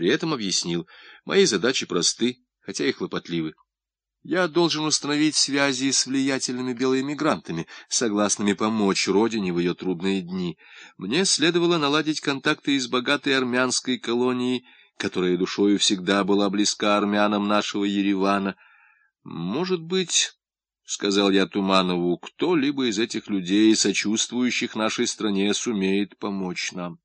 При этом объяснил, мои задачи просты, хотя и хлопотливы. Я должен установить связи с влиятельными белоэмигрантами, согласными помочь родине в ее трудные дни. Мне следовало наладить контакты с богатой армянской колонией, которая душою всегда была близка армянам нашего Еревана. Может быть, — сказал я Туманову, — кто-либо из этих людей, сочувствующих нашей стране, сумеет помочь нам.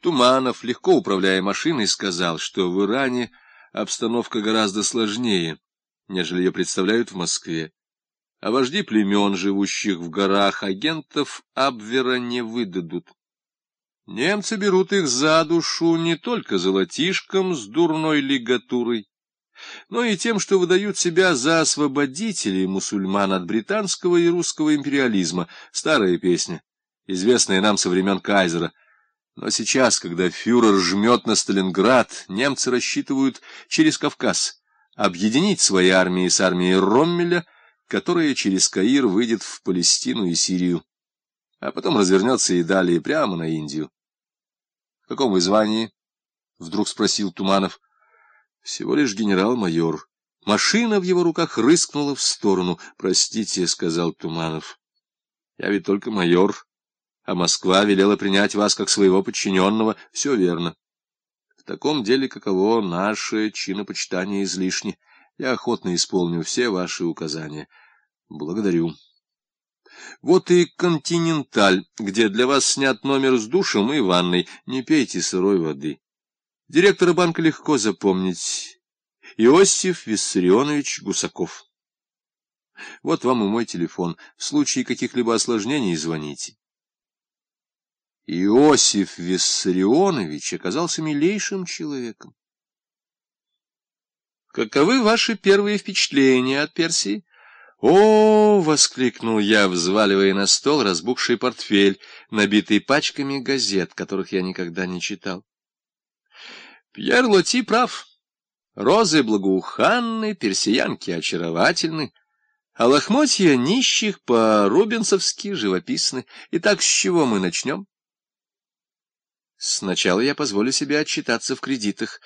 Туманов, легко управляя машиной, сказал, что в Иране обстановка гораздо сложнее, нежели ее представляют в Москве. А вожди племен, живущих в горах, агентов Абвера не выдадут. Немцы берут их за душу не только золотишком с дурной лигатурой, но и тем, что выдают себя за освободителей мусульман от британского и русского империализма. Старая песня, известная нам со времен Кайзера — но сейчас, когда фюрер жмет на Сталинград, немцы рассчитывают через Кавказ объединить свои армии с армией Роммеля, которая через Каир выйдет в Палестину и Сирию, а потом развернется и далее прямо на Индию. — В каком вы звании? — вдруг спросил Туманов. — Всего лишь генерал-майор. Машина в его руках рыскнула в сторону. — Простите, — сказал Туманов. — Я ведь только майор а Москва велела принять вас как своего подчиненного. Все верно. В таком деле, каково наше чинопочитание излишне, я охотно исполню все ваши указания. Благодарю. Вот и «Континенталь», где для вас снят номер с душем и ванной. Не пейте сырой воды. Директора банка легко запомнить. Иосиф Виссарионович Гусаков. Вот вам и мой телефон. В случае каких-либо осложнений звоните. Иосиф Виссарионович оказался милейшим человеком. «Каковы ваши первые впечатления от Персии?» «О!» — воскликнул я, взваливая на стол разбухший портфель, набитый пачками газет, которых я никогда не читал. Пьер Лоти прав. Розы благоуханны, персиянки очаровательны, а лохмотья нищих по-рубинсовски живописны. Итак, с чего мы начнем? Сначала я позволю себе отчитаться в кредитах.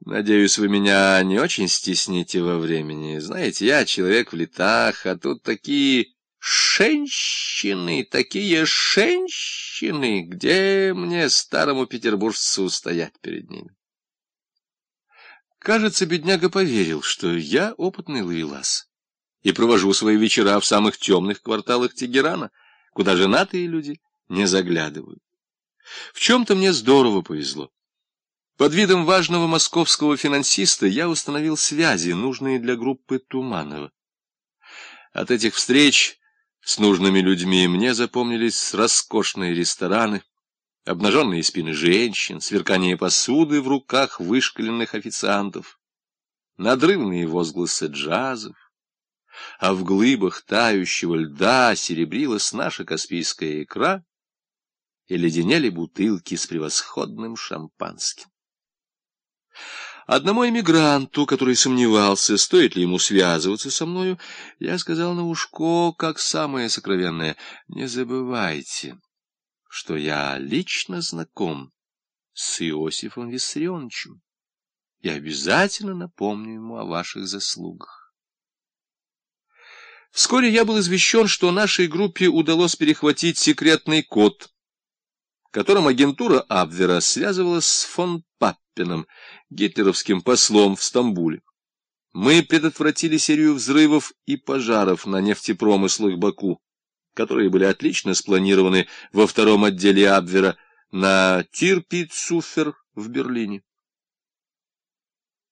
Надеюсь, вы меня не очень стесните во времени. Знаете, я человек в летах, а тут такие женщины, такие женщины, где мне, старому петербуржцу, стоять перед ними? Кажется, бедняга поверил, что я опытный ловелас и провожу свои вечера в самых темных кварталах Тегерана, куда женатые люди не заглядывают. В чем-то мне здорово повезло. Под видом важного московского финансиста я установил связи, нужные для группы Туманова. От этих встреч с нужными людьми мне запомнились роскошные рестораны, обнаженные спины женщин, сверкание посуды в руках вышкаленных официантов, надрывные возгласы джазов, а в глыбах тающего льда серебрилась наша Каспийская икра, и леденели бутылки с превосходным шампанским. Одному эмигранту, который сомневался, стоит ли ему связываться со мною, я сказал на ушко, как самое сокровенное, «Не забывайте, что я лично знаком с Иосифом Виссарионовичем и обязательно напомню ему о ваших заслугах». Вскоре я был извещен, что нашей группе удалось перехватить секретный код — которым агентура Абвера связывалась с фон Паппином, гитлеровским послом в Стамбуле. Мы предотвратили серию взрывов и пожаров на нефтепромыслах Баку, которые были отлично спланированы во втором отделе Абвера на Тирпицуфер в Берлине.